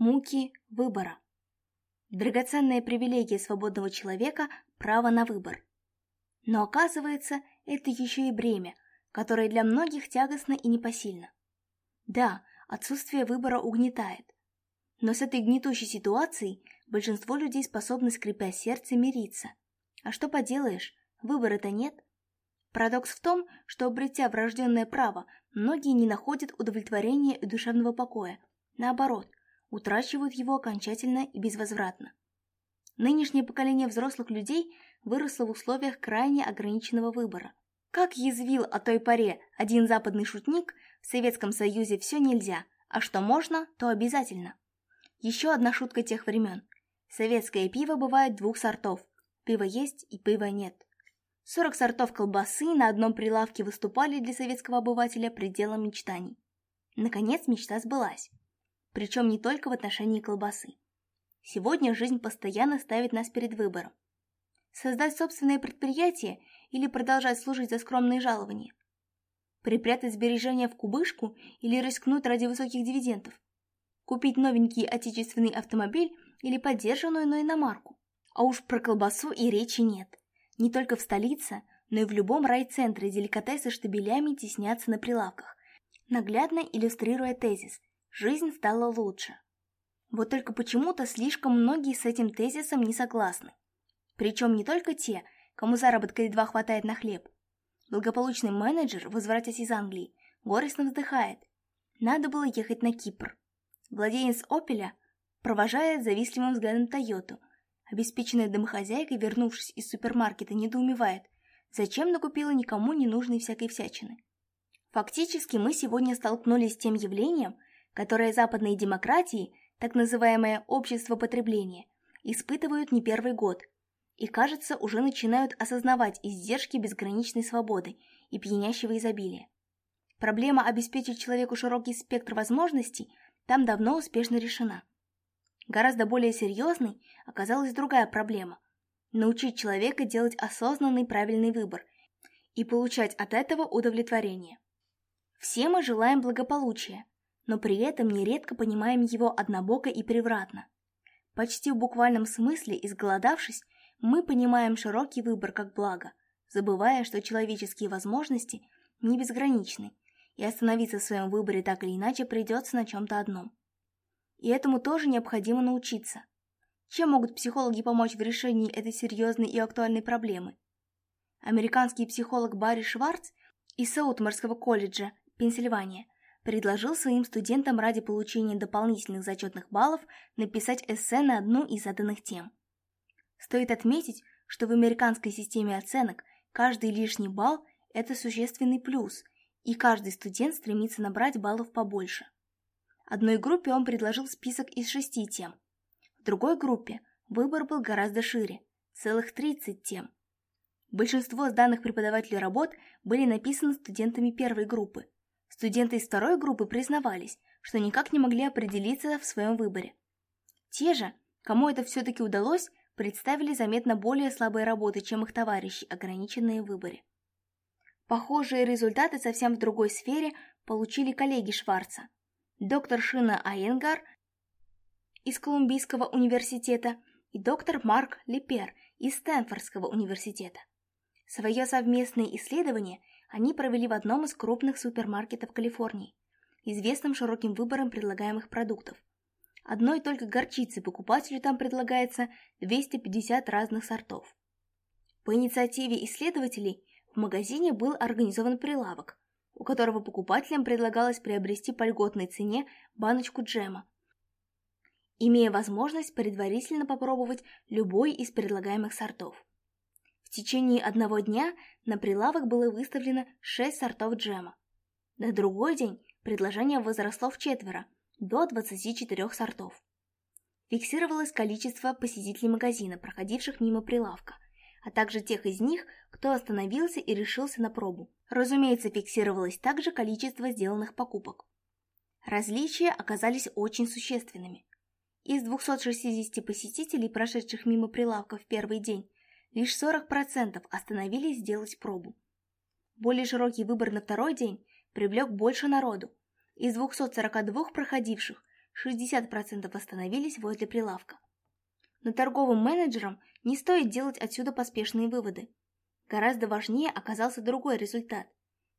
муки выбора. Драгоценная привилегия свободного человека – право на выбор. Но оказывается, это еще и бремя, которое для многих тягостно и непосильно. Да, отсутствие выбора угнетает. Но с этой гнетущей ситуацией большинство людей способны, скрипя сердце, мириться. А что поделаешь, выбора-то нет. Парадокс в том, что, обретя врожденное право, многие не находят удовлетворения и душевного покоя. Наоборот – утрачивают его окончательно и безвозвратно. Нынешнее поколение взрослых людей выросло в условиях крайне ограниченного выбора. Как язвил о той паре один западный шутник, в Советском Союзе все нельзя, а что можно, то обязательно. Еще одна шутка тех времен. Советское пиво бывает двух сортов. Пиво есть и пиво нет. 40 сортов колбасы на одном прилавке выступали для советского обывателя пределом мечтаний. Наконец мечта сбылась причем не только в отношении колбасы. Сегодня жизнь постоянно ставит нас перед выбором. Создать собственное предприятие или продолжать служить за скромные жалования? Припрятать сбережения в кубышку или рискнуть ради высоких дивидендов? Купить новенький отечественный автомобиль или поддержанную, но иномарку? А уж про колбасу и речи нет. Не только в столице, но и в любом райцентре деликатесы штабелями теснятся на прилавках, наглядно иллюстрируя тезис – жизнь стала лучше. Вот только почему-то слишком многие с этим тезисом не согласны. Причем не только те, кому заработка едва хватает на хлеб. Благополучный менеджер, возвратясь из Англии, горестно вздыхает. Надо было ехать на Кипр. Владелец «Опеля» провожает завистливым взглядом «Тойоту». Обеспеченная домохозяйка, вернувшись из супермаркета, недоумевает, зачем накупила никому ненужной всякой всячины. Фактически мы сегодня столкнулись с тем явлением – которое западные демократии, так называемое общество потребления, испытывают не первый год и, кажется, уже начинают осознавать издержки безграничной свободы и пьянящего изобилия. Проблема обеспечить человеку широкий спектр возможностей там давно успешно решена. Гораздо более серьезной оказалась другая проблема – научить человека делать осознанный правильный выбор и получать от этого удовлетворение. Все мы желаем благополучия, но при этом нередко понимаем его однобоко и превратно. Почти в буквальном смысле, изголодавшись, мы понимаем широкий выбор как благо, забывая, что человеческие возможности не безграничны, и остановиться в своем выборе так или иначе придется на чем-то одном. И этому тоже необходимо научиться. Чем могут психологи помочь в решении этой серьезной и актуальной проблемы? Американский психолог Барри Шварц из Саутморского колледжа, Пенсильвания, предложил своим студентам ради получения дополнительных зачетных баллов написать эссе на одну из заданных тем. Стоит отметить, что в американской системе оценок каждый лишний балл – это существенный плюс, и каждый студент стремится набрать баллов побольше. Одной группе он предложил список из шести тем. В другой группе выбор был гораздо шире – целых 30 тем. Большинство сданных преподавателю работ были написаны студентами первой группы – Студенты из второй группы признавались, что никак не могли определиться в своем выборе. Те же, кому это все-таки удалось, представили заметно более слабые работы, чем их товарищи, ограниченные в выборе. Похожие результаты совсем в другой сфере получили коллеги Шварца. Доктор Шина Айенгар из Колумбийского университета и доктор Марк Лепер из Стэнфордского университета. Свое совместное исследование они провели в одном из крупных супермаркетов Калифорнии, известным широким выбором предлагаемых продуктов. Одной только горчицы покупателю там предлагается 250 разных сортов. По инициативе исследователей в магазине был организован прилавок, у которого покупателям предлагалось приобрести по льготной цене баночку джема, имея возможность предварительно попробовать любой из предлагаемых сортов. В течение одного дня на прилавок было выставлено шесть сортов джема. На другой день предложение возросло в четверо, до 24 сортов. Фиксировалось количество посетителей магазина, проходивших мимо прилавка, а также тех из них, кто остановился и решился на пробу. Разумеется, фиксировалось также количество сделанных покупок. Различия оказались очень существенными. Из 260 посетителей, прошедших мимо прилавка в первый день, Лишь 40% остановились сделать пробу. Более широкий выбор на второй день привлек больше народу. Из 242 проходивших 60% остановились возле прилавка. Но торговым менеджерам не стоит делать отсюда поспешные выводы. Гораздо важнее оказался другой результат.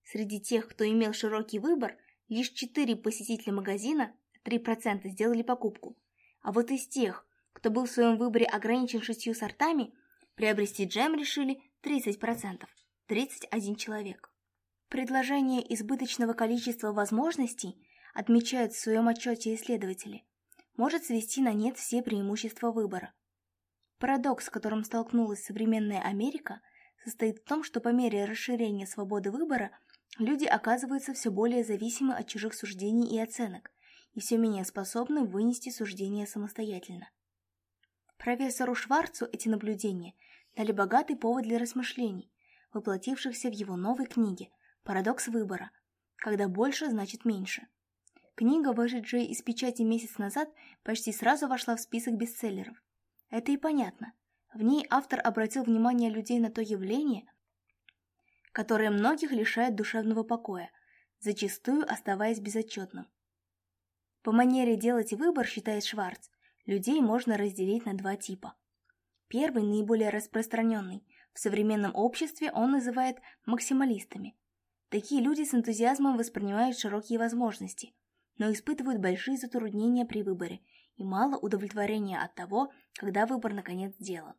Среди тех, кто имел широкий выбор, лишь 4 посетителя магазина, 3% сделали покупку. А вот из тех, кто был в своем выборе ограничен шестью сортами, Приобрести джем решили 30%, 31 человек. Предложение избыточного количества возможностей, отмечают в своем отчете исследователи, может свести на нет все преимущества выбора. Парадокс, с которым столкнулась современная Америка, состоит в том, что по мере расширения свободы выбора люди оказываются все более зависимы от чужих суждений и оценок, и все менее способны вынести суждения самостоятельно. Профессору Шварцу эти наблюдения – дали богатый повод для размышлений, воплотившихся в его новой книге «Парадокс выбора», когда больше значит меньше. Книга, вышедшая из печати месяц назад, почти сразу вошла в список бестселлеров. Это и понятно. В ней автор обратил внимание людей на то явление, которое многих лишает душевного покоя, зачастую оставаясь безотчетным. По манере делать выбор, считает Шварц, людей можно разделить на два типа. Первый, наиболее распространенный, в современном обществе он называет максималистами. Такие люди с энтузиазмом воспринимают широкие возможности, но испытывают большие затруднения при выборе и мало удовлетворения от того, когда выбор наконец сделан.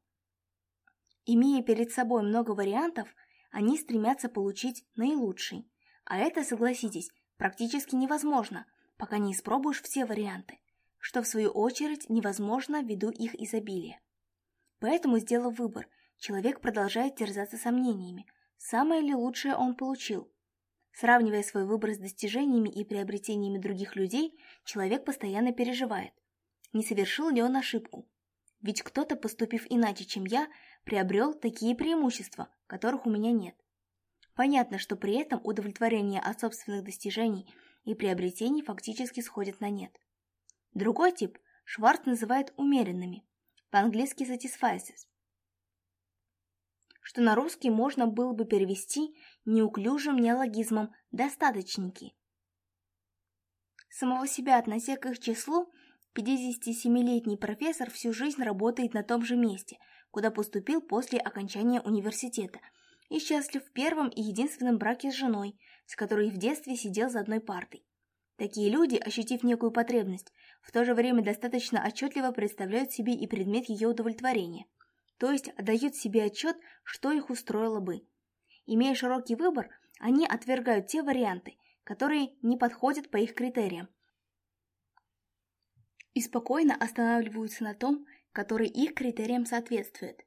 Имея перед собой много вариантов, они стремятся получить наилучший, а это, согласитесь, практически невозможно, пока не испробуешь все варианты, что в свою очередь невозможно ввиду их изобилия. Поэтому, сделал выбор, человек продолжает терзаться сомнениями, самое ли лучшее он получил. Сравнивая свой выбор с достижениями и приобретениями других людей, человек постоянно переживает, не совершил ли он ошибку. Ведь кто-то, поступив иначе, чем я, приобрел такие преимущества, которых у меня нет. Понятно, что при этом удовлетворение от собственных достижений и приобретений фактически сходит на нет. Другой тип Шварц называет умеренными, по-английски satisfies, что на русский можно было бы перевести неуклюжим неологизмом «достаточники». Самого себя относя к их числу, 57-летний профессор всю жизнь работает на том же месте, куда поступил после окончания университета, и счастлив в первом и единственном браке с женой, с которой в детстве сидел за одной партой. Такие люди, ощутив некую потребность, в то же время достаточно отчетливо представляют себе и предмет ее удовлетворения, то есть отдают себе отчет, что их устроило бы. Имея широкий выбор, они отвергают те варианты, которые не подходят по их критериям, и спокойно останавливаются на том, который их критериям соответствует.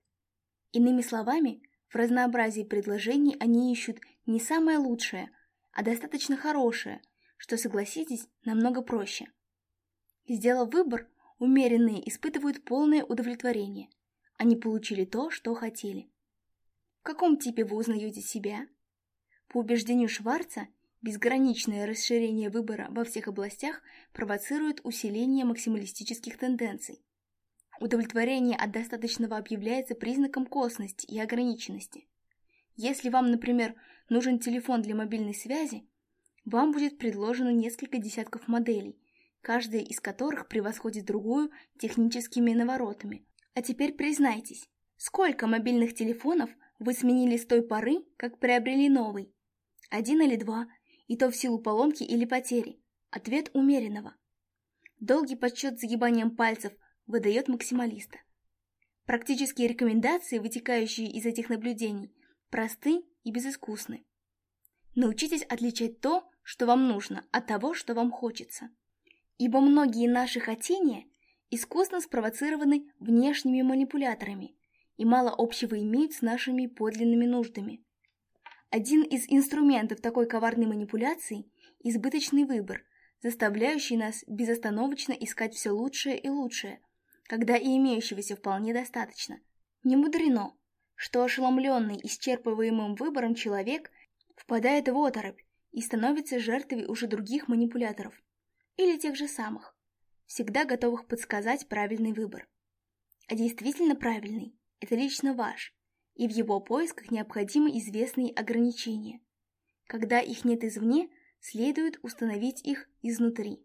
Иными словами, в разнообразии предложений они ищут не самое лучшее, а достаточно хорошее, что, согласитесь, намного проще. Сделав выбор, умеренные испытывают полное удовлетворение. Они получили то, что хотели. В каком типе вы узнаете себя? По убеждению Шварца, безграничное расширение выбора во всех областях провоцирует усиление максималистических тенденций. Удовлетворение от достаточного объявляется признаком косности и ограниченности. Если вам, например, нужен телефон для мобильной связи, вам будет предложено несколько десятков моделей, каждая из которых превосходит другую техническими наворотами. А теперь признайтесь, сколько мобильных телефонов вы сменили с той поры, как приобрели новый? Один или два, и то в силу поломки или потери. Ответ умеренного. Долгий подсчет загибанием пальцев выдает максималиста. Практические рекомендации, вытекающие из этих наблюдений, просты и безыскусны. Научитесь отличать то, что вам нужно, от того, что вам хочется ибо многие наши хотения искусно спровоцированы внешними манипуляторами и мало общего имеют с нашими подлинными нуждами. Один из инструментов такой коварной манипуляции – избыточный выбор, заставляющий нас безостановочно искать все лучшее и лучшее, когда и имеющегося вполне достаточно. Не мудрено, что ошеломленный исчерпываемым выбором человек впадает в оторопь и становится жертвой уже других манипуляторов или тех же самых, всегда готовых подсказать правильный выбор. А действительно правильный – это лично ваш, и в его поисках необходимы известные ограничения. Когда их нет извне, следует установить их изнутри.